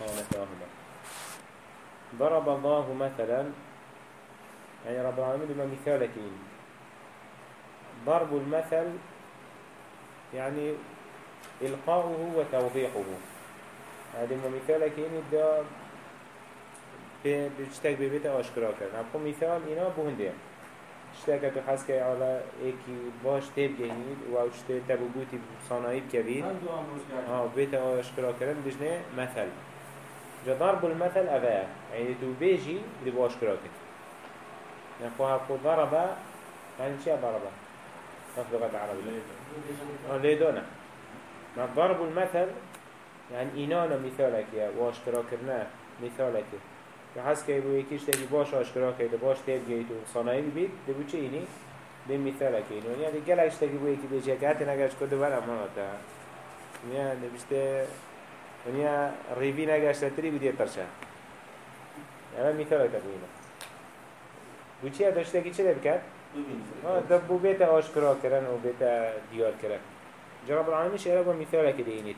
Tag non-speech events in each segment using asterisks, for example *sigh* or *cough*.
فخانتاهما ضرب الله مثلا يعني رب العالمين بما مثالك ضرب المثل يعني إلقاؤه وتوضيحه. هذا ما مثالك يعني دا بيشتاك ببيت أشكرا أبقى مثال إنا بهنده اشتاك تو حس كي على ايكي باش تيب جهنيد و اشتاك تبو بوتي بصانعي بكبير آه بيت أو أشكرا كرن بجنه مثل. جا ضرب المثل أبا يعني تو بيجي اللي بو أشكرا كرن يعني خوها ضرب يعني شيء ضربه؟ نفس لغة العربية آه ليدونا ما ضرب المثل يعني إنانا مثالك يا واشترا كرنا مثالك يحس كي بو يكيش تاكي باش اشترا كي باش تيب جيتو صناعي بيت دبو چه إني دي مثالك إنو يعني قلعش تاكي بو يكي بيجي كاتي نگاش كدو برا مانا يعني بشته ونیا ریوی نگشته تری بودی ترشه يعني مثال تبوينه بوچی داشته کی چه بکرد؟ آه دب بو بيت آشكرا كرن و بيت ديار كرن جرب العالمين شيء مثال كدينيت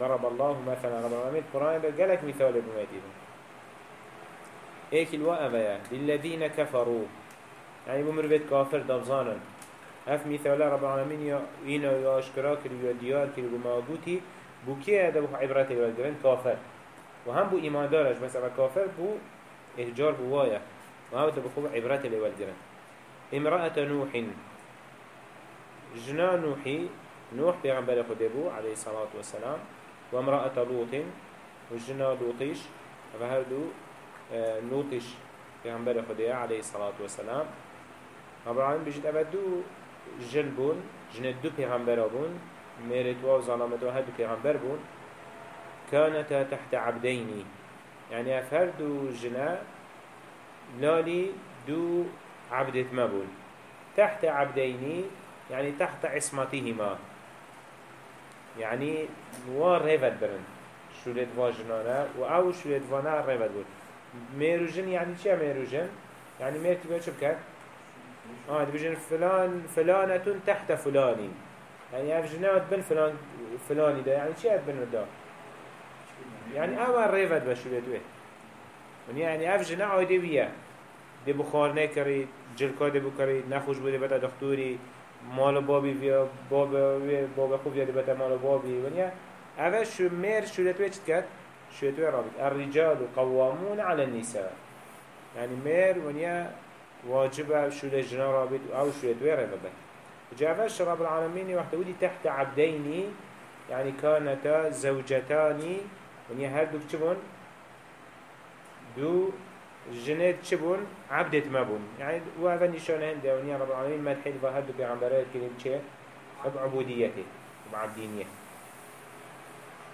ضرب الله مثلا رب العالمين القرآن قالك مثال بماتين ايك الواء بيا للذين كفروا يعني بمر بيت كافر دبزانا اف مثال رب العالمين يا إينا يا أشكرا كري يا ديار كري بماغوتي بو كي هذا بو عبرات الوالدين كافر وهم بو إيمان دارج مثلا كافر بو إهجار بو وايا وهم بو عبرات الوالدين امرأة نوح. جنا نوحي نوح بيغنبال خدبو عليه الصلاة والسلام وامرأة لوط. وجنا لوطيش فهردو آه، لوطيش بيغنبال خدبو عليه الصلاة والسلام العالمين بجد أبدو جنبون جن دو بيغنبال بون. ميرتوا وظلامتوا هدو بيغنبال بون كانتا تحت عبدين. يعني أفهردو جنا لالي دو عبدت مبول تحت عبديني يعني تحت عصمتهما. يعني وار ريفت برن. شولت واجنانا و أو شولت وأنا ريفت بول ميروجن يعني چه ميروجن يعني مير تبقى شو بكت آه بيجن فلان فلانة تحت فلاني. يعني اف جنات بن فلان فلاني ده؟ يعني چه بن ده؟ يعني اول ريفت بشولت ويه يعني اف جنا عايده بيه دی بخار نکرید جلکا دی بکرید نخوش بوده بتا دکتوری مال بابی بیا باب باب خوب یادی بتا مال بابی. ونیا اول شو میر شورت ویچت کرد؟ شورت وی رابط. الرجال قوامون على النساء. يعني مير ونيا واجب شو جنا رابط أو شو يدوير هذا جافش رب العالمين وقت ودي تحت عبدين يعني كانتا زوجتان ونيا هردو كتبون دو جنات شبون عبدت مبون يعني وهذا نشان هنده ونيا رب العالمين ما تحيل فهدو بيعنبرات كريم چه بعبوديته وبعبدينيه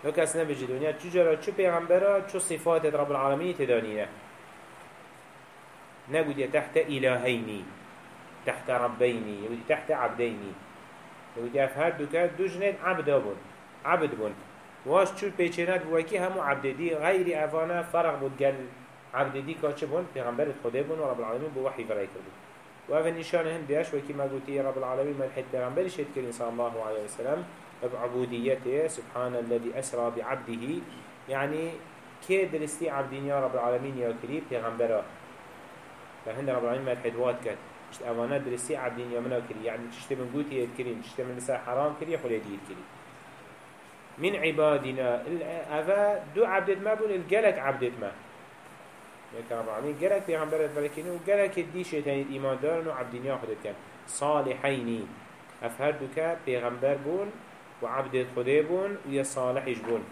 لو كاسنا بجي دنيا تجرى چو بيعنبرا چو صفات رب العالمين تدانيه نقول تحت إلهيني. تحت ربيني يقول تحت عبديني. يقول أفهد دوكا دو جنات عبد بون عبد بون. واش چو بيچينات بوكي همو عبد دي غير أفانا فرق بود قل عبد دي كاتش بون پیغمبر خدا بون ورب العالمين بو وحي فرأي كردو و اوه نشان هم وكي ما قلتي رب العالمين من حد پیغمبر شهد كرين صلى الله عليه وسلم بعبوديته سبحان الذي أسرى بعبده. يعني كي درستي عبدين يا رب العالمين يا كريم پیغمبره فهند رب العالمين من حد واد كد اشت اوانا درستي عبدين يا منا كريم يعني تشتي من قوتي يذكرين تشتي من لسا حرام كريم خلي دي يذكرين من عبادنا أفا دو عبدت ما بون الجلك عبدت ما. رب العالمين جرك بيغمبرت بركيني وجرك الدي شيطان إيمان دارن وعبدين ياخدت كان صالحيني أفهر دوكا بيغمبر بون وعبد خده بون ويا صالحش بون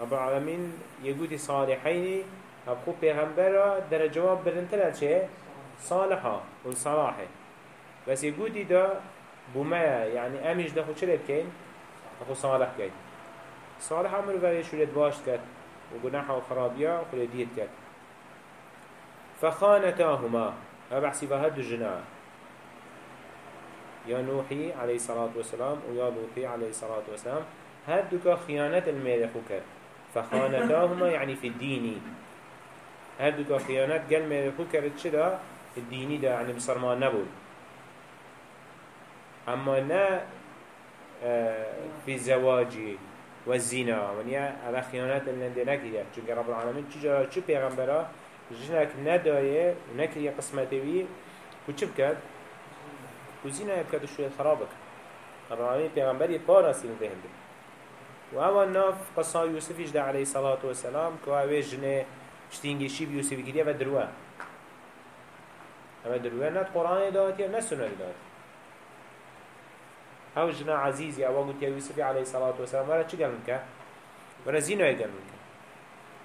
رب العالمين يقولي صالحيني أبخو بيغمبر در جواب برنتلا چه صالحة والصلاحة بس يقولي دا بما يعني أمش دا خو چلت كين؟ أخو صالح كين. صالح عمرو غير شولت باش كت وجناح وخرابيا وخلديت كت فخانتاهما بحسي فهد الجناح. يا نوحي عليه الصلاة والسلام ويا لوطي عليه الصلاة والسلام هدوك خيانة الميرخ كت فخانتاهما يعني في الدين. هدوك خيانة قال ميرخ كرت شدا الديني ده يعني بصرمان نبول أما نا آه، في الزواج والزنا. ونیا اوه خیانت لنده نکیده چون رب العالمین چجا چو پیغمبرا جنك نداية ونكري قسمتي و چه بكت؟ و زينه بكت شوية خرابك رب العالمين پیغمبری پارا سين فهنده و اول ناف قصة يوسفش ده عليه الصلاة والسلام که اوه جنه شتینگی شیب یوسفی کریه و دروه. اما دروه ند قرآن داتی نه سنة داتی أو جنا عزيزي أو قلت يا يوسف عليه الصلاة والسلام ولا چه قال منك ولا زينو قال منك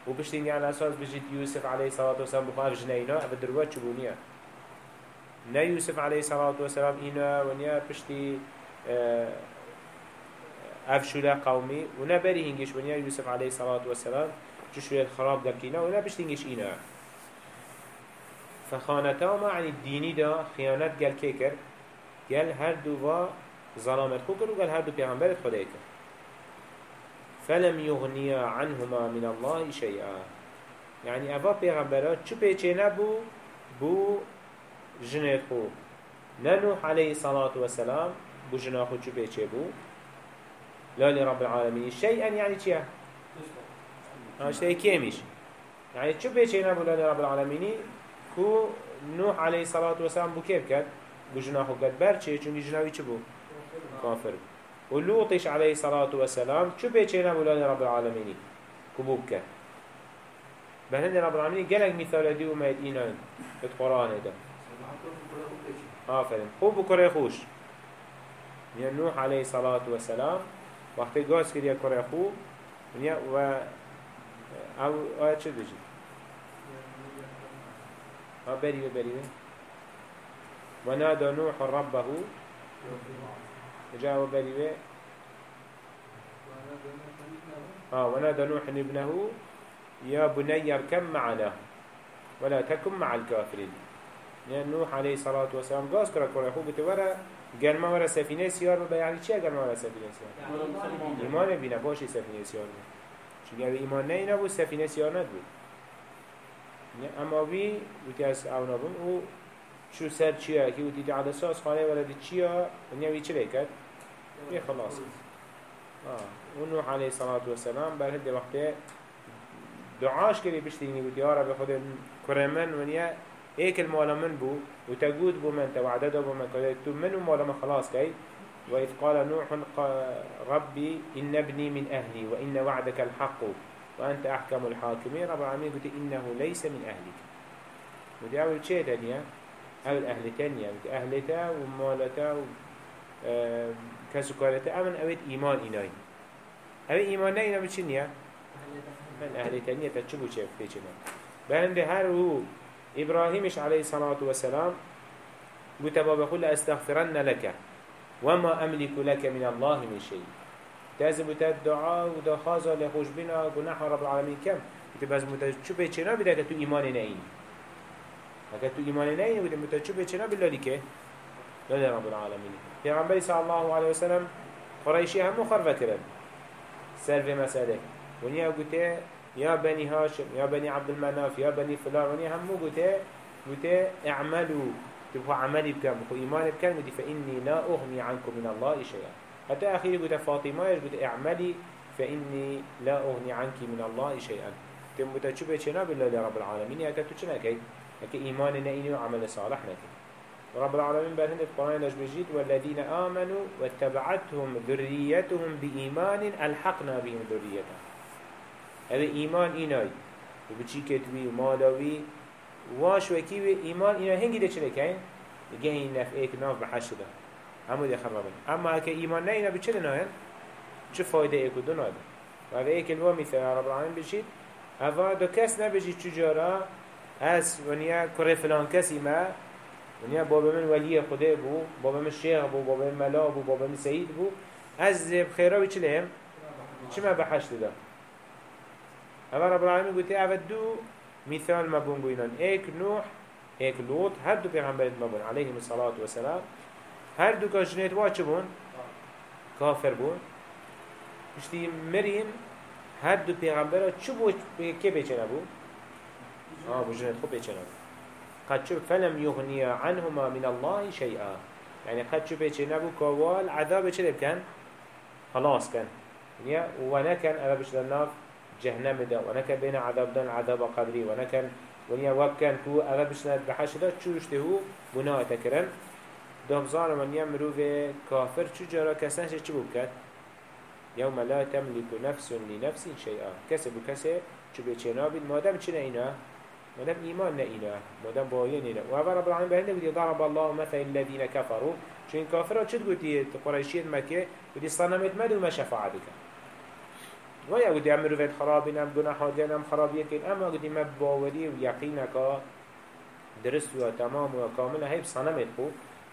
وبشتين على أساس بجيت يوسف عليه الصلاة والسلام بخاف جنينا أبد دروات شبونيا نا يوسف عليه الصلاة والسلام إنا ونيا بشتي أفشولا قومي ونا بري هنجيش ونيا يوسف عليه الصلاة والسلام جشوية الخراب دكينا ونا بشتنجيش إنا فخانتهما عن الديني دا خيانات قال كيكر قال هر دوبا ظلامت خوكر وقال هر دو پیغمبرت خدايكر فلم يغنيا عنهما من الله شيئا يعني أبا پیغمبرات چو پیچه نبو بو جنت خو. ننوح عليه الصلاة والسلام بو جناخو چو پیچه بو لا لرب العالمين شيئا يعني چيا شيء كيمش يعني چو پیچه نبو لا لرب العالمين كو نوح عليه الصلاة والسلام بو كيف كد بو جناخو كد برچه چوني جناوي چو بو كافر بو ولوطش عليه الصلاة والسلام شو بيچينا بولاد رب العالمين كبوبك بهند رب العالمين قالك مثال دي وما يدينان في القرآن ده آفرين خوب بكره خوش يعني نوح عليه الصلاة والسلام وقت قاس كده كره خو و أو آيات شو بيجي ها بريوه بريوه ونادى نوح ربه. جاء بريوه آه ونادى نوح ابنه. يا بني اركب معنا ولا تكن مع الكافرين. يعني نوح عليه الصلاة والسلام قاس كرا كرا خوب تورا قال ما ورا سفينة سيار ببا يعني چه قال ما ورا سفينة سيار إيمان بينا باشي سفينة سيار شو قال إيمان نينا بو سفينة سيار ندو اما بي وتياس أو نبون أو شو سر چيا كي ودي على أساس خانه ولا دي چيا ونيا وي چلي كد بي خلاص. آه. ونوح عليه الصلاه والسلام بر هدي وقت دعاش كري بشتيني ودي يا رب خد كرمن ونيا هيك المال من بو وتجود بو من توعدد بو من. كده من ومال من خلاص كي وإذ قال نوح ربي إن ابني من أهلي وإن وعدك الحق. وأنت أحكم الحاكمين. رب العالمين قلت إنه ليس من أهلك. ودي أول شيء دنيا أو الأهل تانية أهلتا ومالتا و كسكارتا أمن أود إيمان إناي. أو إيمان نا إنا بچنيا من أهل تانية تشبو شيف بيچنا بهند هر هو إبراهيمش عليه الصلاة والسلام قلت بابا قل أستغفرن لك وما أملك لك من الله من شيء. تازم الدعاء ودا خازا لخوش بنا قناح رب العالمين كم قلت بس متى شو بيچنا بدك تو إيمان نعين اگر تو ایمان نه بودی متوجه چنا بالله که؟ لا رب العالمين پیغمبر صلی الله علیه وسلم قریشی هم مخربه کرد. سر به مسئله ونیا گوته یا بني هاشم یا بني عبد المناف یا بني فلان ونیا هم گوته گوته اعملوا تبقوا عملي بكم بخو إيمان بكم ودي فإني لا أغني عنكم من الله شيئا حتى أخيرا قلت فاطمة قلت اعملي فإني لا أغني عنك من الله شيئا. تم بتشبه شنا بالله رب العالمين يا تتوشنا كي؟ هكي إيمان نئيني وعمل صالح نكي. رب العالمين برهند القرآن لجمجيد والذين آمنوا واتبعتهم ذريتهم بإيمان ألحقنا بهم ذريتهم. هذا إيمان إيناي وبچي كتوي ومالوي واش وكيوي إيمان إيناي هنگي ده چلك هين يجي نف ايك ناف بحشده. همو ده خرابين أما هكي إيمان نئينا بچل ناين چه فايدة ايكو دو ناده وهذا ايك الوا مثال رب العالمين بجيد هذا دو كس نبجي چجارا اس ونیا کره فلان کسی ما ونیا بابا من ولی خدا بو بابا من شیخ بو بابا من ملا بو بابا من سید بو از بخیره و چلهم چه ما بحشت ده اما رب العالمین گوتی اول دو مثال ما بون بوینان ایک نوح ایک لوط هر دو پیغمبرت ما بون علیهم الصلاة والسلام هر دو کاشنیت وا چه بون؟ کافر بون. پشتی مریم هر دو پیغمبر چه بو که بیچه نبون آه بجنة خوب يچنن قد شو فلم يغني عنهما من الله شيئا يعني قد شو بيچه نبو كوال عذاب چه كان خلاص كان ونیا ونکن اوه بشتر ناف؟ جهنم دا ونکن بین عذاب دان عذاب قبری ونکن ونیا وکن کو اوه بشتر بحش دا چوشته هو؟ تکرن دابزار ونیا مروف کافر چو جارا کسنش چی بکد؟ يوم لا تملك نفس لنفس شيئا كسب كسب چو بيچنا بيد مادام چنا اینا مادام إيمان نئنا مادام باين إنا وهذا رب العالمين بهنده قد ضرب الله مثل الذين كفروا. چون كافرها چد قلتي قريشية مكة قلتي صنمت مدو ما شفاعتك ويا قلتي أمرو فيد خرابين أم گناحات دين أم خرابية أما قلتي ما باوري ويقينك درست وتمام وكامل هيب صنمت خو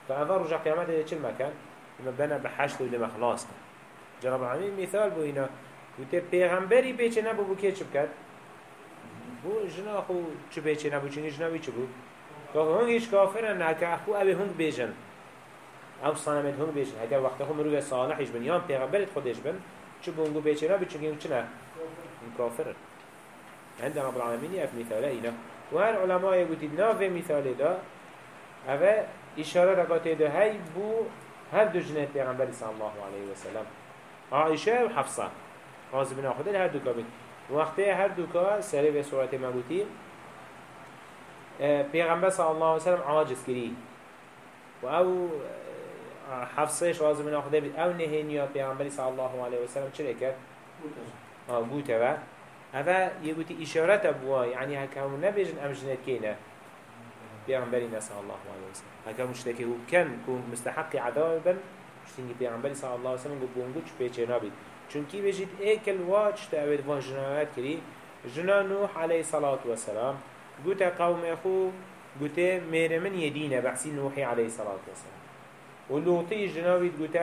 فأذا رجع قيامته چل مكان؟ لما بنا بحشت ولما خلاص. جناب العالمين مثال بو هنا. قلتي پیغمبری پیچه نبو بو که چه؟ بو جنا خو چه نبو چنی جنا چه بو؟ که هنگیش کافرن نه که اخو اوی هنگ بیجن أو صنمت هنگ بیجن اگر وقت خو مروی صالحش بن یا پیغمبرت خودش بن چه بونگو پیچه نبو چنگی چه نه؟ این کافرن عند رب العالمين اف مثاله اینا. و هر علماء يقولي ناف مثال دا اوه إشارة رقاته ده هی بو هر دو جنت پیغمبر صلی الله علیه وسلم. عائشة و حفصة. راز بنا خدا هر دو کابید وقتی هر دو کا سری به صورت مبوتی پیغمبر صلی الله علیه وسلم عاجز کری. و أو حفصهش راز بنا خدا بید. أو نهینیا پیغمبر صلی الله علیه وسلم چه کرد؟ آه بوته و هذا يقولي إشارة أبوا يعني هكا نبيجن أم جنت كينا بيغمبرنا صلى الله عليه وسلم هكا مشتكي هو كان كون مستحق عذابا. مشتكي بيغمبري صلى الله عليه وسلم قو بونگو چ بيچه نابي چونكي بيجيت ايكل واج تأويد وان جنايات كري جنا نوح عليه الصلاة والسلام قوت قوم اخو قوت مير من يدينا بحسي نوحي عليه الصلاة والسلام ولوطي جناويد قوت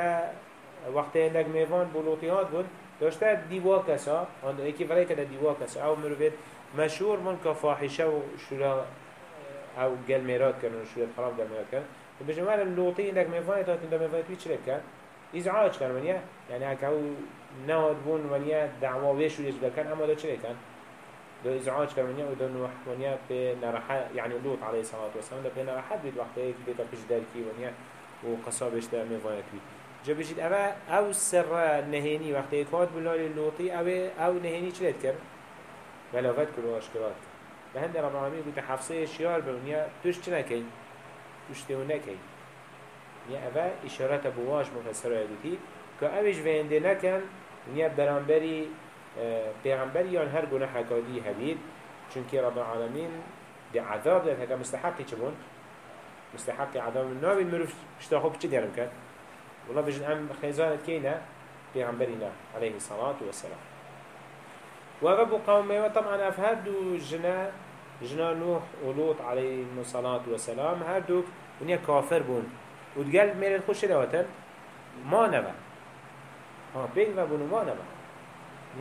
وقت هندك ميفان بولوطيات بون داشته دیوا کسا آن یکی فرای کده دیوا کسا أو مروفید مشهور من که فاحشه و أو گل میراد کردن و شورا خراب گل میراد کردن و بجمع من لوطی اندک میفانه تا تنده میفانه توی چرک ازعاج کردن ونیا یعنی هکه أو نهاد بون ونیا دعوا ویش و یجبه کن اما دا چرک کردن دو ازعاج کردن ونیا و دو نوح ونیا به یعنی لوط علیه الصلاة والسلام دا به نرحه بید وقتی ایک بیتا پیش درکی ونیا و قصابش دا میفانه توی جا بجید أو سر نهینی وقتی کات بلال لوطی اوه أو نهینی چلت کرد بلاغت کرد و آشکرات به هند رب العالمین گوت حفظه شیار بونیا توش چه نکی توش تیو نکی نیا اوه اشارت بواش مفسر ایدوتی که اوش وینده نکن نیا برانبری پیغمبری یا هر گناه حکادی هبید چونکه رب العالمین دی عذاب داد هکا مستحقی چه بون؟ مستحقی عذاب نابی مروف اشتاخو بچه دیرم کرد؟ والله بجن ام خيزانة كينا بيغمبرنا عليه الصلاة والسلام. وغبوا قومه وطبعا أفهدوا جنا جنا نوح ولوط عليه الصلاة والسلام. هردوك ونيا كافر بون. وتقال مير الخش لوتن ما نبا ها بين بون ما نبا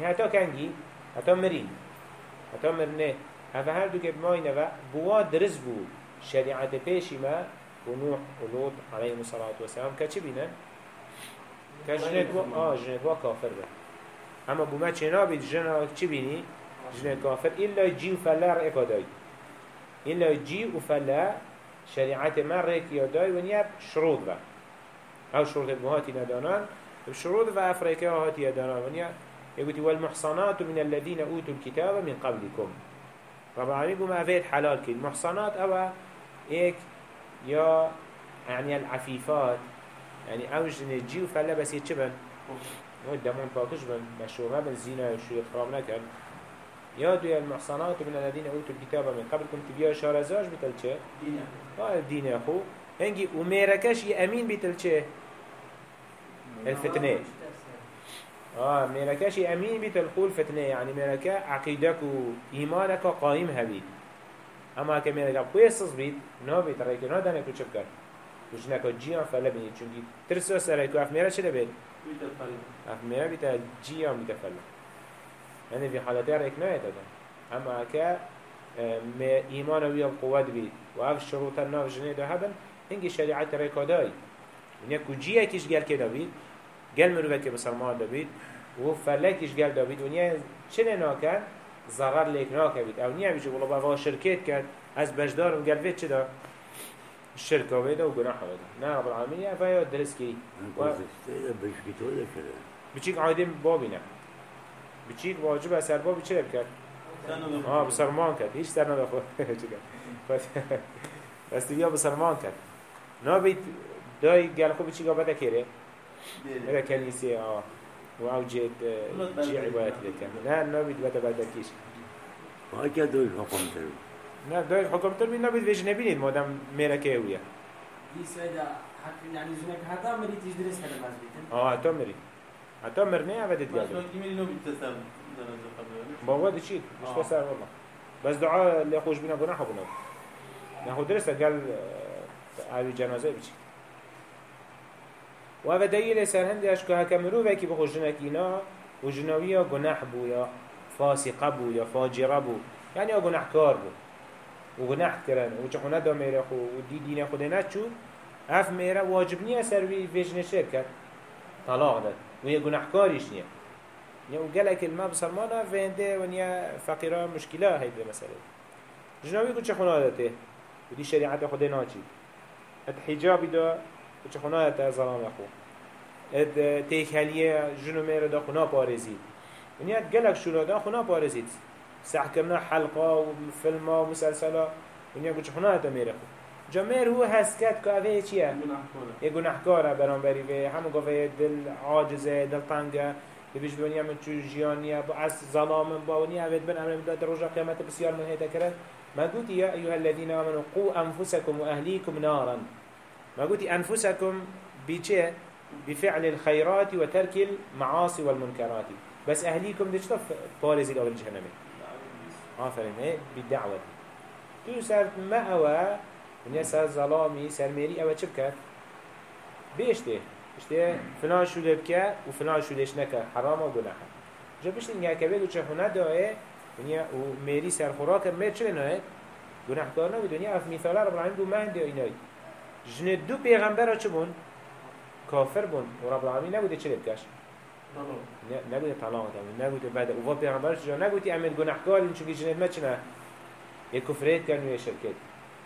نهاية تا كنجي حتى مرين. حتى مرنه هفه هردوك بماي نبا بوا درز بو. شريعة بيشي ما ونوح ولوط عليه الصلاة والسلام. كتش بينا؟ كجنت و آه جنت و كافر به اما بوما چنا بید جنا چی بینی؟ جنت كافر إلا جي وفلا رأيك داي إلا جي وفلا شريعة ما رأيك يداي ونيا شروط به أو شروط بهاتي ندانان بشروط و أفريكا هاتي يدانان ونيا يقول والمحصنات من الذين أوتوا الكتاب من قبلكم رب العالمين بما أفيد حلال كي المحصنات أو إيك يا يعني العفيفات يعني اوج نجي وفلا بس يتشبن هو الدمون باكش بن مشروع بن زينة وشو خراب نكن يا دوية المحصنات من الذين أوتوا الكتاب من قبلكم تبيا شارزاج بتلچه دينه آه الدين يا أخو هنجي وميركش يأمين بتلچه الفتنة. آه ميركش يأمين بتلقول الفتنة يعني ميركا عقيدك وإيمانك قائم هبي اما كميركا قويسس بيت نو بيت رأيك نو دانك وچبكر وجنك جيان فلا بني چونكي ترسو سرايكو اف ميرا چه لبين؟ اف ميرا بيتا جيان بيتا فلا يعني في حالتها رأيك نايتا أما كا ايمان ويا القوات بيت وأف الشروط الناف جنيه ده هبن هنگي شريعة رأيكو داي ونيكو جيا كيش قال كده بيت قال مروفك مسلمان وفلا كيش قال ده بيت. ونيا چنه ناكن زغر ليك ناكا بيت أو نيا بيجي والله بابا شركات كان أز بجدارم قال بيت چه ده الشركة وبيدا وجناح وبيدا نعم رب العالمين يا فيا درس كي بچیک عادی بابینه بچیک واجب اثر بابی چه بکرد؟ آه بسرمان کرد هیچ سر نبخور بس *laughs* بیا بسرمان کرد نابید دای گل خوب چی بده کره بده کنیسه آه و أو جید چی عبایت لکن نه نابید بده بده کیش ها که دوی حکم تر نه دای حکم تر بید نابید ویش نبینید مادم میره که اویه آه حتی مری. حتی مرنه اوه دید بس گل وقتی میری نو بیتسم درجه قبل بابا دي چید مش. بسر والله بس دعاء اللي خوش بينا گناه بنا ناخد درسته قال علی جنازه بچی و اوه دلیل سر هندش که هکا مروفه که بخوش جنکینا و جناوی یا گناه بو یا فاسقه بو یا فاجره بو. یعنی یا گناه کار بو. و گناه کرن و چخونه دا میره خو و دی دین خود نچو اف میره واجب نیه سر وی ویجن شرکت طلاق داد و یه گناه کاریش نیه یا وقالك الماء بسلمانه فينده ونيا فقيرة مشكلة هيدا مسألة جنابي كنت خنادته ودي شريعة خده ناچي اد حجابي دا كنت خنادته ظلام اخو اد تيك هليه جنو ميرا دا خنا بارزيد ونيا اد قالك شو دا خنا بارزيد سح كرنا حلقة وفيلم ومسلسلة ونيا خنادته ميرا خو جمير هو هسكت كافيه چيه گناه کنه یه گناهکاره. برانبری و همه گفته دل عاجزه دل تنگه بيش دنيا من شو جيانيا بعس ظلام باوني أبد بن أمر من رجع قيامته بسيار من هيدا كرن ما قلت يا أيها الذين آمنوا قوا أنفسكم وأهليكم نارا. ما قلت أنفسكم بيشة بفعل الخيرات وترك المعاصي والمنكرات بس أهليكم دي شطف بارزي قبل جهنم آفرين هي بالدعوة تو سر ما أوا ونيا سر ظلامي سر ميري أوا شبكت بيشته اشته فلان شده بکه و فلان شدهش نکه. حرام و گناه جا بشت اینگه که بگو چه خونه داره دنیا و میری سر خوراک میر چه نه گناه کار نبود. دنیا اف مثاله رب العالمین دو مهند اینای جن دو پیغمبر ها چه بون؟ کافر بون. و رب العالمین نبوده چه بکش نبوده طلاق دامون نبوده بعد و پیغمبر چه نگوتی امید گناه کار این چونکه جنت ما چه نه. یه کفریت کن و یه شرکت.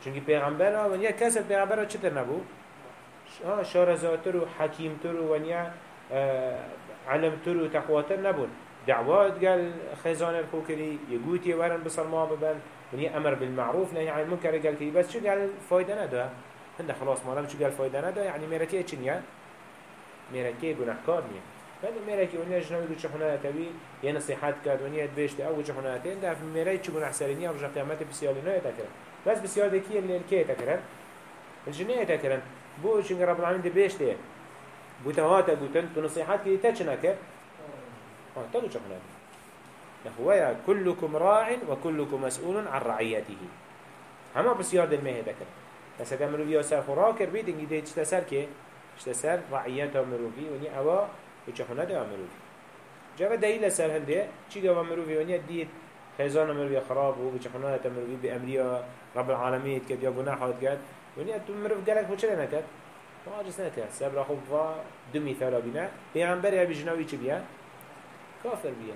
چونکه پیغمبر ها و یه کس چه تر نبود؟ آه شارزاتر و حکیمتر و ونیا علمتر و تقواتر نبون دعوات قال خزان الخوكري يقوتي ورن بصرما ببن ونيا أمر بالمعروف نهي عن المنكر قال كي بس شو قال فايدة ندا هند خلاص ما لم شو قال فايدة ندا يعني ميركي تشنيا ميركي گناهكار نيا فهذا ميركي ونيا جنوي قلت شحنا تبي يا نصيحات كاد ونيا تبيشت أو شحنا تين ده في ميركي شو گناه سرينيا ورجع قيامته بسيالي نوع تكرن بس بسيالي كي اللي الكي تكرن الجنيه تكرن بو چون رب العالمین دی بیش دی بو تهاتا گوتن تو نصیحت کی تا چنا کرد آه تا چه کنه نخويا كلكم راع وكلكم مسؤول عن رعيته هما بسيار دل مهده كر بس هذا مروفي وسر خوراكر بيد انجي دي تشتسر كي تشتسر رعيته مروفي وني اوا وچخونه ده مروفي جاب دليل سر هنده چي جاب مروفي وني ديت خزان مروفي خراب و وچخونه ده مروفي بأمريا رب العالمين كد يا گناحات قد ونیا تو مروف گلک خود چرا نکرد؟ تو عاجز نکرد صبر خوب و دو مثالا بینه پیغمبر یا بجناوی چی بیا؟ کافر بیا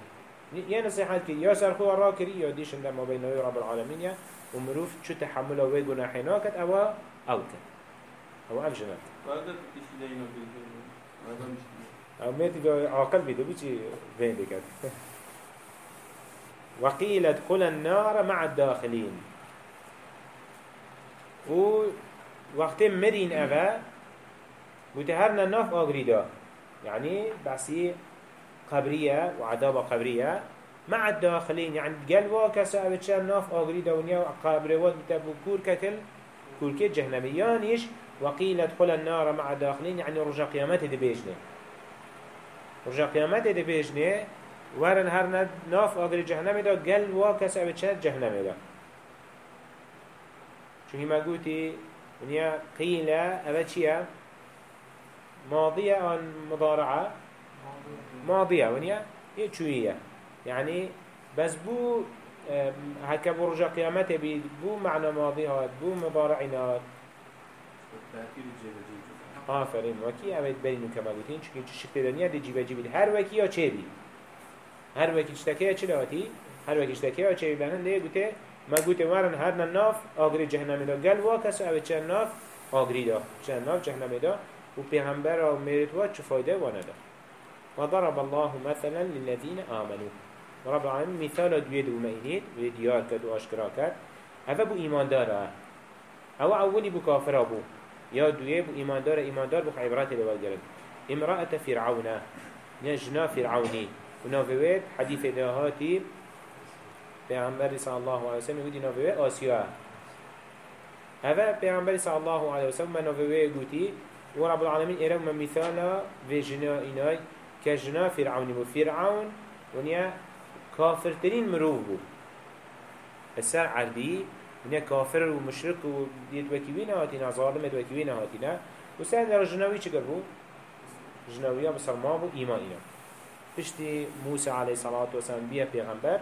یه نصیحت که یا سرخو را کری یا دیشن در ما بینه رب العالمین یا و مروف چو تحمل و گناحی ناکد أو أو کد أو اف جنات عاقل بیده بی چی بین بکرد وقيل ادخل النار مع الداخلين. و وقت مرين أفا وتهرنا ناف آغريدا يعني بحثي قبرية وعذاب قبرية مع الداخلين. يعني قلوا كسا أبتشان ناف آغريدا ونيا قبروات بتابو كور كتل كور كت جهنميانيش. وقيل ادخل النار مع الداخلين يعني رجع قيامته دي بيجنه رجع قيامته دي بيجنه ورن هر ناف آغري جهنم دا قلوا كسا أبتشان جهنم دا چونی ما گوتی ونیا قیل اوه چیه؟ ماضیه آن مضارعه ونیا یه چویه يعني بس بو هكا برجع قيامته بو معنى ماضي هاد بو مضارع هاد تأكيد الجبجي آفرین. وکی اوید برینو که مگوتین چون شکل دنیا دی جیبه جیبید هر وکی یا چه بی؟ هر وکی چتکه چه لاتی هر وکی چتکه یا چه بی؟ لنن لیه گوته. مگوته ورن هر ناف آگری جهنمی دا. گل وا کسو اوید چه ناف آگری دا. چه ناف جهنمی دا. و پیغمبر و میرت وا چه فایده وانه دا وضرب الله مثلا للذين آمنوا رب العالمين مثال دويد ومينيد وديار كد واشكرا كد هذا بو إيمان دارا أو أولي بو كافر بو. يا دوية بو إيمان دارا إيمان دار بو عبرات لوالجرد امرأة فرعون. نجنا فرعوني ونافويت حديث دهاتي پیغمبر صلى الله عليه وسلم يقول نافوه آسيا هذا پیغمبر صلى الله عليه وسلم نافوه يقولي ورب العالمين إرم مثالا في جنا إناي كجنا فرعون وفرعون ونيا كافر ترين مروف بو السر عردي ونيا كافر ومشرك ويتوكيوين هاتينا ظالم يتوكيوين هاتينا وسر در جناوي چكر بو جناوية بسرما بو إيمانينا پشتی موسى عليه الصلاة والسلام بيا پیغمبر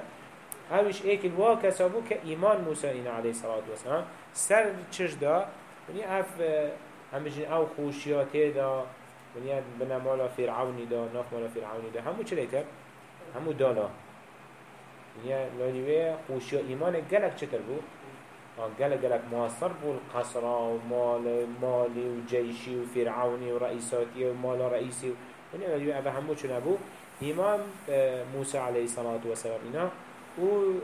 هاوش ایک الوا کسابو که ایمان موسی این علیه الصلاة والسلام سر چش دا ونی اف همجن أو خوشیاته دا ونی بنا مالا فرعونی دا ناف مالا فرعونی دا همو چلی کرد؟ همو دالا ونی لانیوه خوشیا ایمان گلک چتر بود؟ گلک گلک موثر بود قصرا و مال مالی و جیشی و فرعونی و رئیساتی و مال رئیسی ونی لانیوه اوه همو چنه بود ایمان موسی علیه الصلاة والسلام اینا. و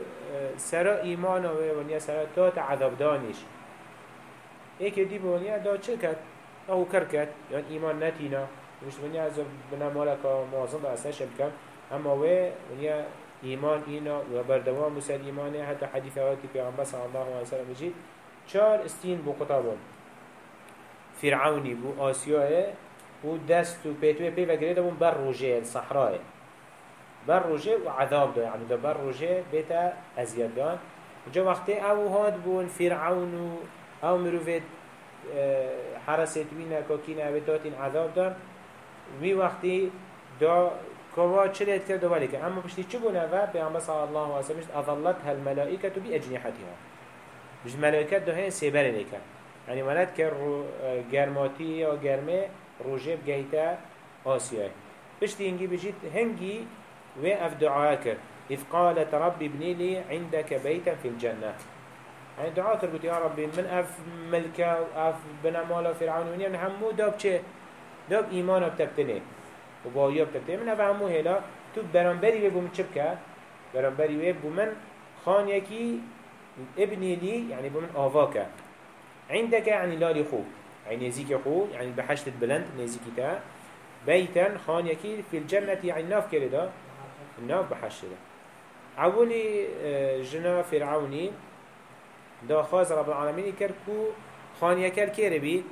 سرا ایمان و ونیا سرا تا عذاب دانش ایک دی ونیا دا أو کر کرد. یعنی ایمان نتینا. مش ونیا از بنا مالکا معظم با أصلا شب کرد. اما و ونیا ایمان اینا و بردوام مسل ایمانه حتی حدیث آواتی پیغمبر صلی الله علیه وسلم بجید چار استین بو قطابون فرعونی بو آسیاه و دست و پیتوی پی و گریده بون بر روژه صحراه بر روجه و عذاب دا يعني دا بر روجه بيتا ازياد دان جا وقتی أو هاد بون فرعون أو مروفت حرست وینا کاکینا بتاتین عذاب دان وی وقتی دا كوا کرد ولی که أما بشتی چه بونه و پیامبر صلی الله علیه و سلم اظلتها الملائکه بی أجنحتها. مش ملائکت ده سیبر لیکن یعنی ولد که گرماتی یا گرمه روجه بگیتا آسیای. بشتی اینگی بجید هنگی وأف دعاك إذ قالت رب ابني لي عندك بيتا في الجنة. يعني دعاك قلت يا ربي من أف ملكة وأف بنا مالا فرعون ونيا همو داب چه؟ داب إيمان بتبتني وبايا بتبتني من أف همو هلا تو برانبري ويبو من چبكة برانبري ويبو من خان يكي ابني لي يعني بو من آواك عندك يعني لالي خو. يعني نزيك خو يعني بحشت البلند نزيكي تا. بيتا خان يكي في الجنة يعني ناف كرده الناف بحشت عولي جنا فرعوني. دا خاز رب العالمين كركو خانيا كر كيري بي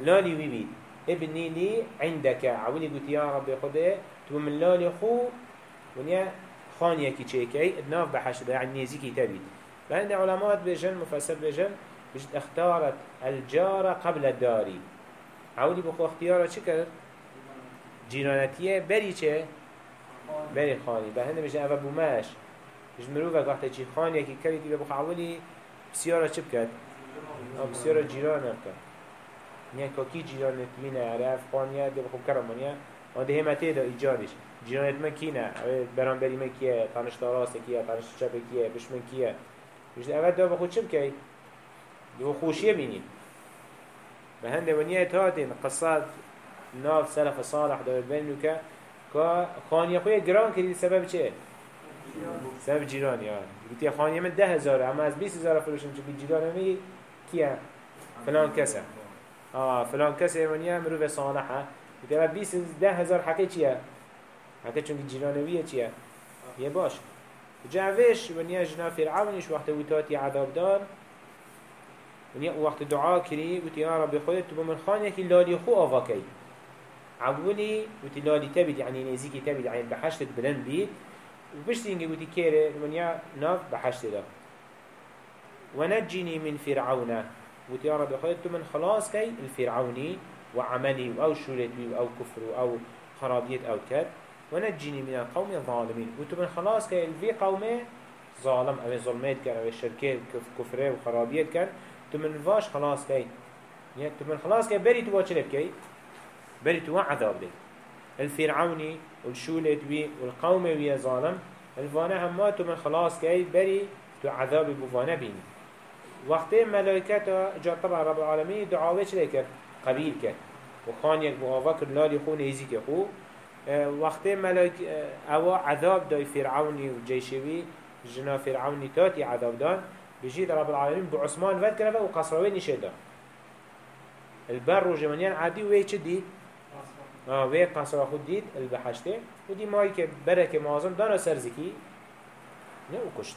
لالي وي بي ابني لي عندك. عولي قلت يا ربي خده تو من لالي خو ونيا خانيا كي تشيكي الناف بحشت ده يعني نيزيكي تبي لأن علماء بجن مفسر بجن بجد اختارت الجارة قبل الداري. عولي بخو اختيارة چه جيرانتيه بري چه؟ بری خانی. به هنده میشه اول بومش مش مروفك چی؟ خانی یکی کردی؟ که بخو اولی بسیارا چه بکد؟ بسیارا جیران نبکد نیا کاکی جیران نتمینه عرف خانیه ده بخو کرمانیه آن ده همته دا ایجادش جیرانت من کینه برانبری من کیه؟ تانش تاراست کیه؟ تانش چپ کیه؟ بشمن کیه؟ مش اول دا بخو چه بکی؟ ده خوشیه بینی به هنده ونیا اتهاتین قصات ناف سلف صالح دا بینو که خانیه خوی گران کردی. سبب چه؟ سبب جیران یا گوتی خانیه من ده هزاره اما از بیس هزاره فروشم چه جیران می کیه؟ فلان کسه. آه فلان کسه منیه مروف صالحه اما بیس ده هزار حقی چیه؟ حقی چون جیرانویه چیه؟ یه باش. جاوش ونیا جنا فرعونش وقت وتاتي عذاب دار. ونیا وقت دعا کری وتی یا رب خودت تو من خانه کی لالی خو آوا کی. عولي وتلالي تبد يعني نزيكي تبد يعني بحشت بلند بيت وبشتي انجي وتي كيري من ناف بحشت ده ونجني من فرعون وتي يا رب من خلاص كي الفرعوني وعملي أو شولتي أو كفر أو خرابيت أو كد ونجني من القوم الظالمين. وتو من خلاص كي الفي قومه ظالم. أو ظلمات كان أو الشركات كفره وخرابيت كان. تو من فاش خلاص كي يعني تو من خلاص كي بري تو واتشلب كي بل تو عذاب الفرعوني والشولت بي والقوم ويا ظالم. الفانا هماتو من خلاص كاي بري تو عذاب بفانا بيني. وقت ملائكة جاء طبعا رب العالمين دعاوه چلي كر قبيل كر وخان يك بغاوة كر لالي خو نيزي كخو آه، وقتی ملائک أو عذاب دای فرعونی و جیشوی جنا فرعونی تاتی عذاب دان بجید رب العالمین بو عثمان ود کرده و قصراوی نشه دان البر و جمانیان عادی وی چه دید؟ آه وی قصرا خود دید البحشته و دی مایی که بره که معظم دانا سرزکی نه و کشت.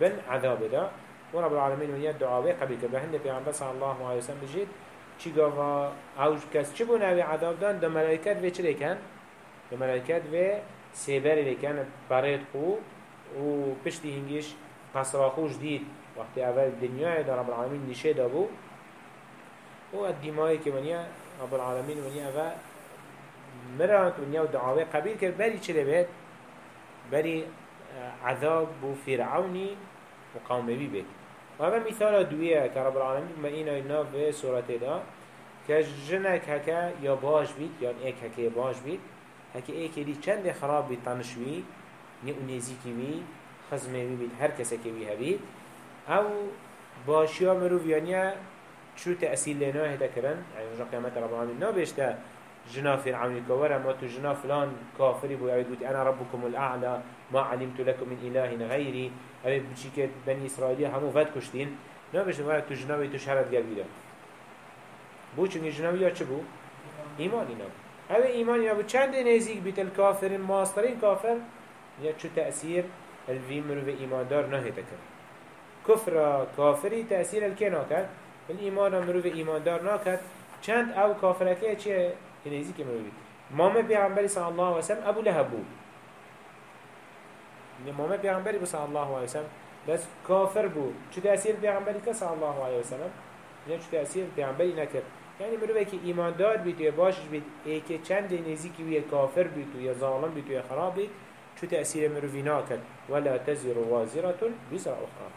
بن عذاب دا. و رب العالمین ونیا دعاوی قبل که به هنده پیغمبر صلی الله علیه وسلم بجید چی چی بون اوی عذاب دان دا ملائکت وی چه لیکن؟ دا ملائکت وی سیبر لیکن برید خو. و پشتی هنگیش قصرا خوش دید. وقتی اول دنیای دا رب العالمین نشه دا بو و الدماء که ونیا رب العالمین ونیا و مرات ونیا و دعاوی قبیل کرد. بری چه بید؟ عذاب بو فرعونی و قومه بی وهذا مثال دوية كرب العالمين ما إينا إنا في سورة دا كجنك هكا يباش بيت باش إيك هكا يباش بيت باش إيك هکه چند خراب بيت تنشوي بید كيوي خزمي بيت هر كسا كيوي هبيت أو او مروف يعني چو تأسيل لنا هتا كرن يعني یعنی جا قیامت رب نا بيشتا جنا فرعون كورا ما تو جنا فلان كافر بو يعيد أنا ربكم الأعلى ما علمت لكم من إله غيري. أبي بشيكة بني إسرائيل همو فات كشتين. نابشتا ما تو جنا تو شهرت قلبي ده بو چونك جنا يا چه بو؟ إيماني ناب هذا إيماني ناب چند نزيك بيت الكافر؟ ماسترين كافر؟ يا شو تأثير الفيمر في إيمان دار نهيتا كرن كفر كافري تأثير الكينا كرن الإيمان مروف إيمان دار ناكد چند أو كافركه چه هنيزي که مروفي مام پیغمبری صلی الله علیه وسلم ابو لهب بود. مام پیغمبری صلی الله علیه وسلم. بس کافر بود. چه تأثیر پیغمبری که صلی الله علیه وسلم؟ نه چه تأثیر پیغمبری نکرد؟ یعنی مروفه که ایمان دار بید یا باشش بید که چند نزیکی وی کافر بید یا ظالم بید یا خراب بید چه تأثیر مروفی ناکد ولا تزر وازرة وزر أخرى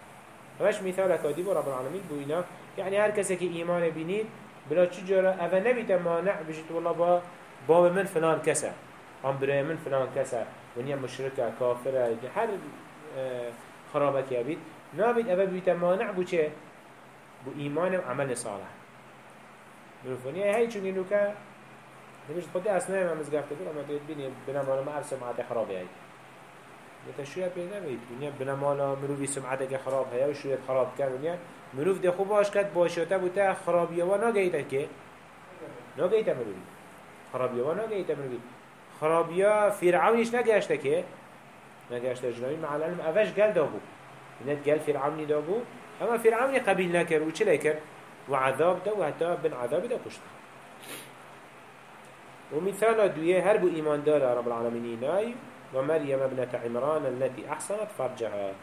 همش مثال كادي رب العالمين بوينا يعني هر کسی که ایمان بینید بلا چجورا اوه نبیت مانع بجید والله با باب من فلان کسه هم برای من فلان کسه ونیا مشرکه کافره هر خرابه که بید نبید اوه بیت مانع بو چه؟ بو ایمان و عمل صالح بروفونی هی چون اینو که نمیشت خودی أصلا هم مزگفت کنم اما دید بینی بنا مالا ما ارسم عاده خرابه هی نتشویه پیدا بید ونیا بنا مالا مروفی سمعته که خراب هیا و شویت خراب کرد. ونیا مروف ده خوب باش کد باشیاته بوده خرابیه و نگیده که. نگیده مروفی. خرابیه و نگیده مروفی. خرابیه فرعونیش نگشته که. نگشته جنوی معلم اوش گل دابو نت گل فرعونی دابو اما فرعونی قبیل نکر و و عذاب ده و حتی بن عذاب ده کشت ومثال دوية هربو إيمان دار رب العالمين ناي ومريم ابنة عمران التي أحسنت فرجها.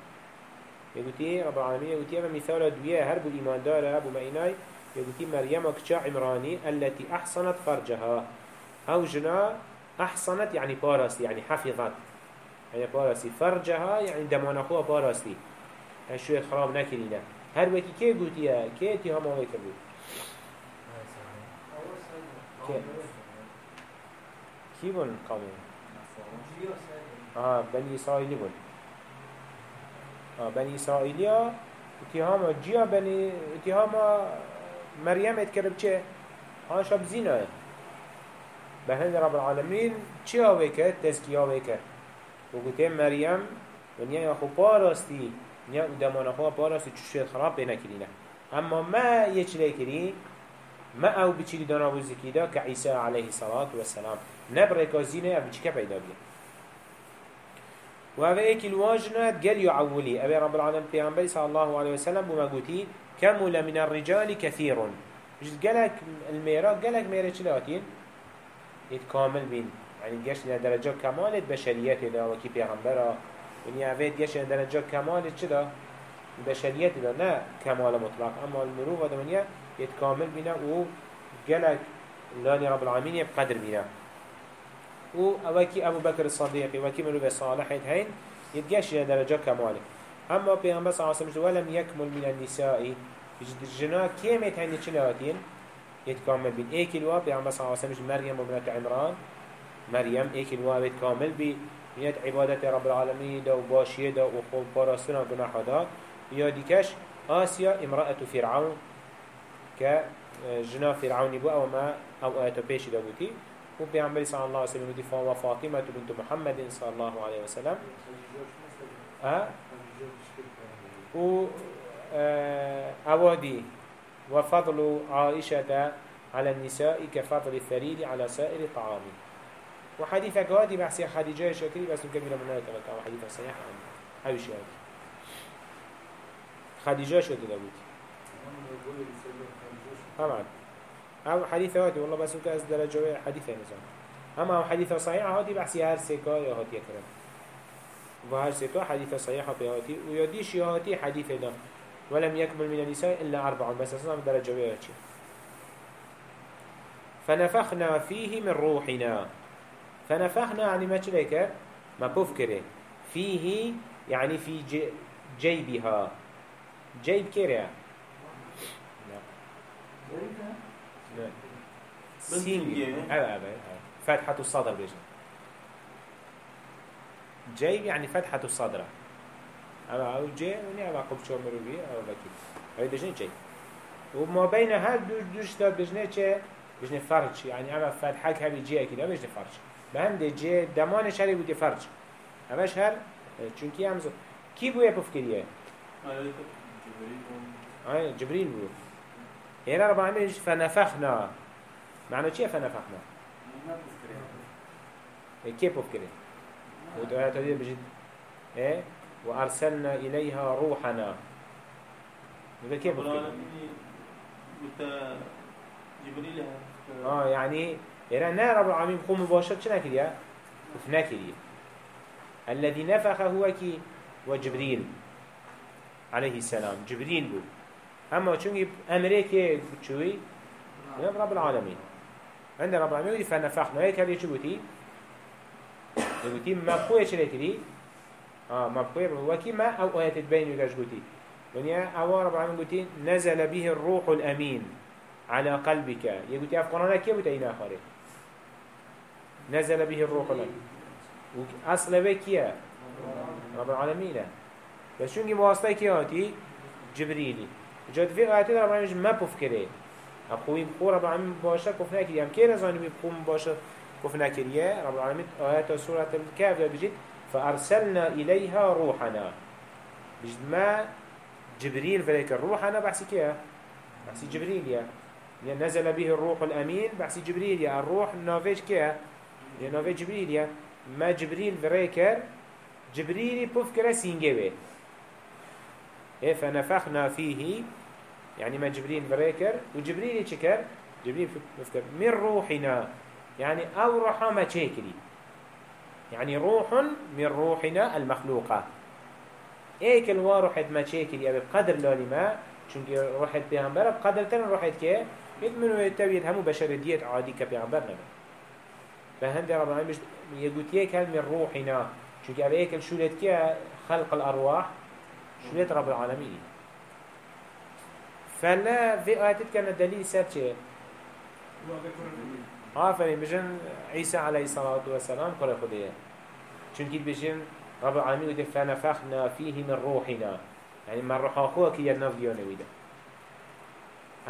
يقولي رب العالمين يقولي مثال دوية هرب الإيمان دار أبو معناي يقولي مريم كشا عمراني التي أحصنت فرجها. أو جنا أحصنت يعني باراستي يعني حفظت. يعني باراستي فرجها يعني دمان أخوها باراستي هشوية خراب نكرينا هر وكي كي قلتيها كي تي هما ويكر بود كي بون قومي؟ آه بني إسرائيلي بون بني إسرائيليا اتهام جيا بني اتهام مريم اتكرب چه؟ هان شاب زينه بهند رب العالمين چه آوه تزكي آوه کرد مريم ونیا یا خوب پاراستی نیا دمان خوب پاراستی چشویت خراب بینه کرینه اما ما يچلي كري ما أو بچی دانا و زکی دا که عیسی علیه الصلاة والسلام نبره کازینه أو بچی که پیدا بید؟ وهذا ايك الواجنات قال يعولي أبي رب العالمين بيغنبري صلى الله عليه وسلم بما قلتين كمل من الرجال كثير جد قالك الميرا قالك ميرا چلاتين يتكامل بين يعني قاش درجة كمال بشريات دا. وكي بيغنبرا يعني أفيد قاش درجة كمال چدا بشريات دا نا كمال مطلق. أما المروف هذا منيا يتكامل بنا و قالك لاني رب العالمين يبقدر بنا و اوکی ابو بکر الصدیقی وکی مروف صالحید هین يتجاش درجة كماله أما بيغمبر صلى الله عليه وسلم ولم يكمل من النساء. الجنا كيمت هني چلاتين يتكامل بين ايك الوا بيغمبر صلى الله عليه وسلم مريم وبنت عمران. مريم ايك الوا يتكامل بي نيت عبادة رب العالمين دا وباشيه دا وخول باراسنا جناح دا يا ديكش آسيا امرأة فرعون كجنا فرعون بو أو ما أو آيات بيش دا بوتي و پیامبری صلی الله علیه و سلم دفاع و فاطمة بنت محمد صلی الله علیه و سلم ها؟ و أوادي وفضل عائشة على النساء كفضل الثريد على سائر الطعام. وحديثك هادي بحثي خديجة شكري بس نكمل من هذا كما حديث صحيح عن أي شيء خديجة شو تدبوت طبعا. أو حديث هادي والله بس وكاس درجة حديث نظام أما حديث صحيح هادي بحثي هر سكا يا هادي كرم وهر سكا حديث صحيح بهاتي ويديش يهاتي حديث ده ولم يكمل من النساء إلا أربعة. بس أصلا درجة ويهاتي فنفخنا فيه من روحنا. فنفخنا يعني ما تشليك ما بفكره فيه يعني في جيبها جيب كريا سين أبا أبا فتحة الصدر بيجنا جيب يعني فتحة الصدر أما أو جي وني أما قب شو مروبي أو بكي هاي بيجنا جيب وما بين هاد دوش دوش تا بيجنا چه بيجنا فرج. يعني أما فتحك هبي جي أكيد بيجنا فرج. بهم دي جي دمانش هري بودي فرج. همش هر چونكي هم زد كي بويا بفكريه جبريل. بو هنا رب العالمين فنفخنا. معنى چيه فنفخنا؟ كيف بفكريه ودعاء تدير بجد. إيه؟ وأرسلنا إليها روحنا. يبقى كيف بفكريه جبريل آه يعني نا رب العالمين بقوم مباشر شنا كريا وفنا كريا الذي نفخ هو كي وجبريل عليه السلام. جبريل بو. اما چونكي امريكي شوي رب العالمين عند رب العالمين فنفخنا هيك هذه شو بتي يقولي ما بقوي شو لكري آه ما بقوي هو كي ما أو آيات تبين يقاش قلتي ونيا أو رب العالمين قلتي نزل به الروح الأمين على قلبك يقولي أفقرانا كيف بتأينا آخره؟ نزل به الروح الأمين أصل بكيا رب العالمين بس شونكي واسطة كياتي جبريلي جاد في آيات رب العالمين ما بفكره أقوي بقول رب العالمين باشا كفنا كريم كي رزاني بقوم باشا كفنا كريم رب العالمين آيات سورة الكهف بجد فأرسلنا إليها روحنا. بجد ما جبريل فليك الروحنا بحسي كيا بحسي جبريل يا نزل به الروح الأمين بحسي جبريل يا الروح نافج كيا يا نافج جبريل يا ما جبريل فريكر جبريل بفكر سينجوه إيه فنفخنا فيه يعني ما جبريل فريكر وجبريل شكر جبريل بفكر من روحنا؟ يعني أو روحا ما تشكري. يعني روح من روحنا المخلوقة. إيك الواروحة ما تشكري أبي بقدر لالما چونك روحت بيغمبر بقدر تن روحت كيه يدمنو يتويد همو بشردية عادي كبيغمبر نبي. فهند رب العالمين؟ يقول يكل من روحنا؟ شو كأبي يكل شولت كيا خلق الأرواح. شولت رب العالمين. فلا في آيات كان الدليل سات شيء آفرين بجن عيسى عليه الصلاة والسلام قال خدية. چونكي بجن رب العالمين ودي فنفخنا فيه من روحنا. يعني من روح أخوه كي ينفقيون ويدا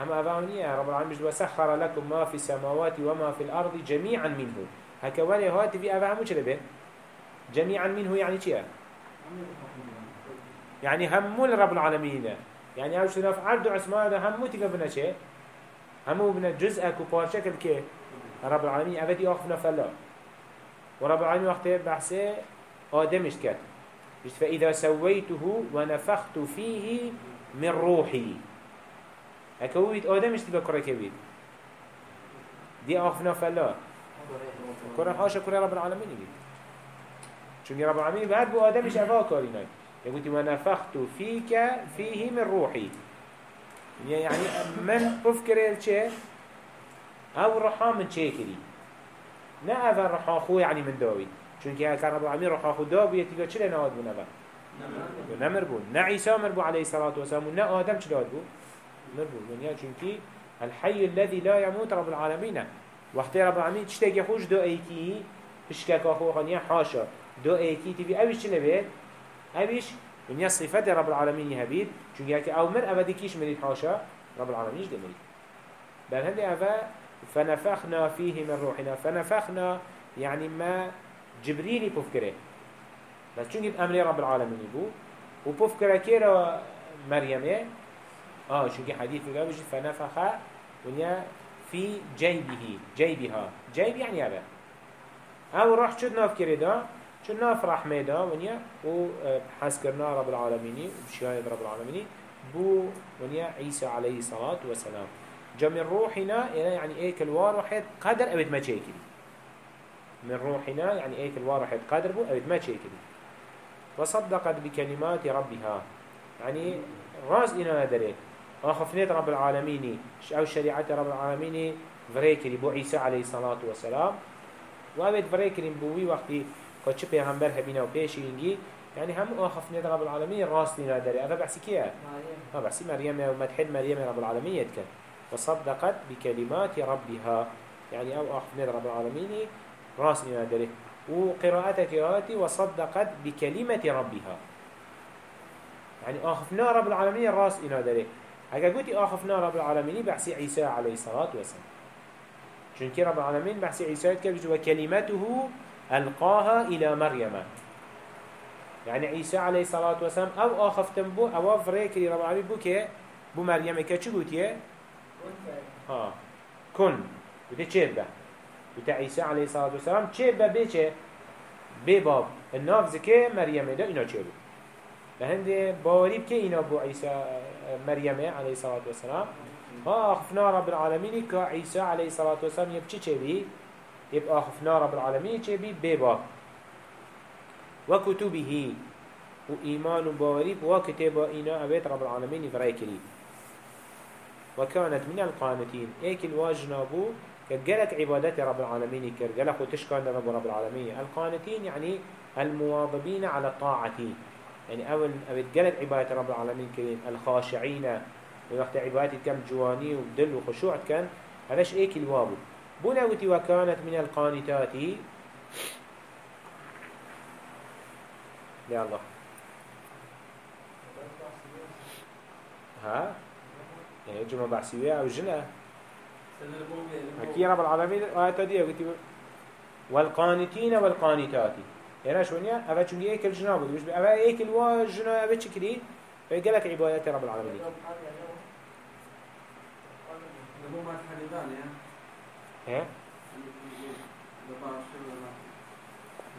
أما أبعونية رب العالمين وسخر لكم ما في السماوات وما في الأرض جميعا منه. هكا ولي هات في چلبه جميعا منه يعني چيه يعني همو لرب العالمين. يعني أوش تناف عرض عثمان همو تقبنا چه همو بنا جزءك وبارشكل كي؟ رب العالمين أبدي أخفنا فلا. ورب العالمين وقت بحثه آدمش كت فإذا سويته ونفخت فيه من روحي. هكويت آدمش تبقى كركبيت دي أخفنا فلا. كره حاشا كره رب العالمين بيت. رب العالمين بعد بو آدمش أفا كاريناي يقول ونفخت فيك فيه من روحي. يعني من أفكر الشيء أو رحا من شيكري نا أفا رحا خو يعني من داوي چونك كان رب العالمين رحا خو داوي يتيجا چلي نواد بو نفا نمر بو نا عيسى مر بو عليه الصلاة والسلام نا آدم چلي بو مر بو يعني چونك الحي الذي لا يموت رب العالمين. وقتی رب العالمین تشتاقي خوش دو ایکی بشكك أخو خانية حاشا. دو ایکی تبي أويش چه نبيت أويش ونيا صفات رب العالمين يهبيد. چونك هكي أو مر أبدي كيش مريد حاشا رب العالمين جده مريد بل هنده أفا فنفخنا فيه من روحنا. فنفخنا يعني ما جبريلي بفكره بس چونك بأمر رب العالمين بو وبفكره كيرا مريم آه چونك حديث قال فنفخ ونيا في جيبه. جيبها. جيب يعني هذا أو راح شد ناف كريدا شد ناف رحمه دا ونيا؟ و حس كرنا رب العالمين وبشهادة رب العالمين بو ونيا عيسى عليه الصلاة والسلام. جا من روحنا يعني إيك الواحد قدر أبد ما تشيكلي من روحنا يعني إيك الواحد قدر بو أبد ما تشيكلي وصدقت بكلمات ربها. يعني راس إنا ندري آخفنيت رب العالمين أو شريعة رب العالمين فريكري بو عيسى عليه الصلاة والسلام. وأبد فريكري بوي وقتي شو پیغمبر هبينا وبيشي ينجي يعني هم آخفنيت رب العالمين راس إنا ندري هذا بحسي كيه؟ ها بحسي مريم ومدحد مريم رب العالمين يتكن وصدقت بكلمات ربها. يعني أو آخفنيت رب العالمين راس إنا ندري وقراءتك قراءتي وصدقت بكلمة ربها. يعني آخفنا رب العالمين راس إنا داري اگر قلتي آخفنا رب العالمين بحسي عيسى عليه الصلاة والسلام. چونك رب العالمين بحسي عيسى كبج وكلمته ألقاها إلى مريم. يعني عيسى عليه الصلاة والسلام أو آخفتن بو أو فريكري رب العالمين بو كي بو مريم كي قلتي ها كن. بده چه به بتاع عيسى عليه الصلاة والسلام چه به به چه بباب الناف زكي مريم ده إنا چه بو لهند باوري بك إنا بو عيسى مريم عليه الصلاة والسلام. ها أخفنا رب العالمين كعيسى عليه الصلاة والسلام يبچه چه بي؟ يبقى أخفنا رب العالمين چه بي بباب وكتبه وإيمان باوري وكتب إنا أبيت رب العالمين فريكلي وكانت من القانتين. إيك الواجنا بو كجلك عبادات رب العالمين كر جلك وتشكان رب رب العالمين. القانتين يعني المواظبين على الطاعة يعني أول أبد جلك عبادة رب العالمين كريم. الخاشعين. وقت عبادة كم جواني ودل وخشوع كان. هذاش إيك الوابو. بنوتي وكانت من القانتات. يا الله. ها؟ يعني جمع بحسيوية أو جنة؟ حكي رب العالمين. آيات دي قلت والقانتين والقانتات. يعني شو أبا شو نيا كل جنا بود مش أبا كل وا جنا أبا شكري فيقولك عبادات رب العالمين.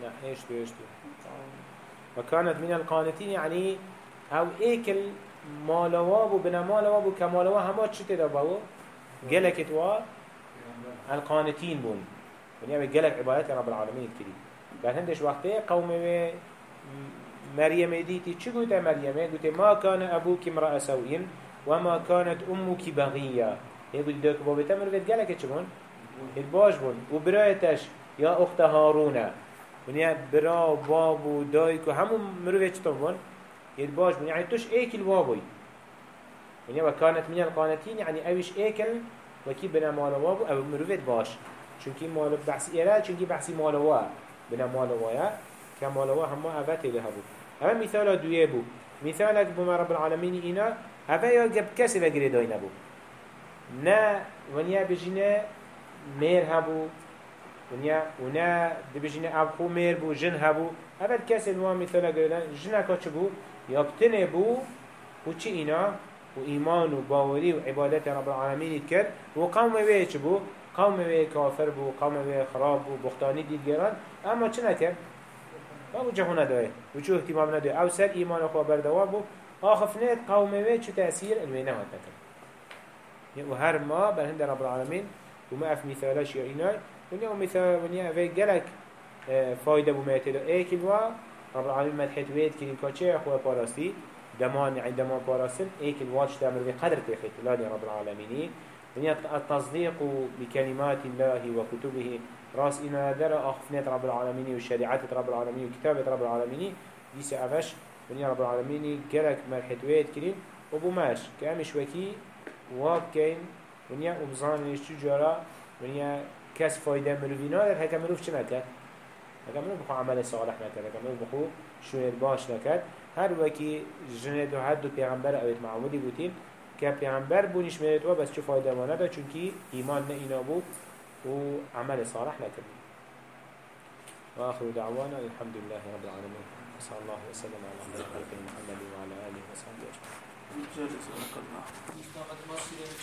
لا إيش تو إيش تو وكانت من القانتين يعني أو ايكل مالواب وبنا مالواب وكمالواب هما تشتي دابو قالك توا القانتين بون. ونيا بقالك عبادات رب العالمين الكريم بعد هندش وقته قوم مريم ديتي چه قلت مريم قلت ما كان أبوك امرأة سوء وما كانت أمك بغية يقول دوك بابتا مروفت قالك چه الباش بون وبرايتش يا أخت هارون ونيا برا و دايك همون مروفت چطور بون الباش بون يعني توش ايك الوابوي ونيا وكانت من القانتين يعني اوش ايكل وكي بنا مالوابو أو مروفت باش. چونكي مال بحث إيرا چونكي بحثي مالوا بنا مالوايا كمالوا هما أفات له بو أما مثال دوية بو. مثالك بما رب العالمين إنا أفا يا جب كسي بقري داينا بو نا ونيا بجينا مير هبو ونيا ونا دبجينا أبخو مير بو جن هبو أفا كسي نوا قرينا جنا كاتش بو يبتني بو وچي إنا وإيمان وباوري وعبادات رب العالمين كر وقوم بيش بو قوم بي كافر بو قوم بي خراب بو بختاني ديد جيران اما چه نكر ما بو جهو ندوه وچو اهتمام ندوه أو سر ايمان اخوة بردوار بو آخفنات قوم بي چو تأثير المينه هات وهر ما بهند رب العالمين وما اف مثالاش يا ايناي ونيا ومثال ونيا افي جلك فايدة بو ميتلو ايكل وا رب العالمين مدحت ويد كلين كوچه أخوة باراستي دمان دمان باراستن ايكل واش تامر بقدر تخيط لاني رب العالمين ونيا التصديق بكلمات الله وكتبه. راس إنا در أخفنات رب العالمين وشريعات رب العالمين وكتابة رب العالمين ديس أفش. ونيا رب العالمين جرك مرحتويت كريم وبو ماش. كأمش وكي. واب كين ونيا وبزان نشتو جارا ونيا كاس فايدة مروفينا در هكا مروف چه نكت هكا مروف بخو عمل صالح نكت هكا مروف بخو شوير باش نكت هر وكي جنة دو حد دو پیغمبر اويت معمودي بوتين که پیامبر بونیش میاد و بس چه فایده ما نده چونکی ایمان نه اینا بو و عمل صالح نکرد وآخر دعوانا الحمد لله رب العالمين صلى الله وسلم على خلق محمد وعلى آله وصحبه أجمعين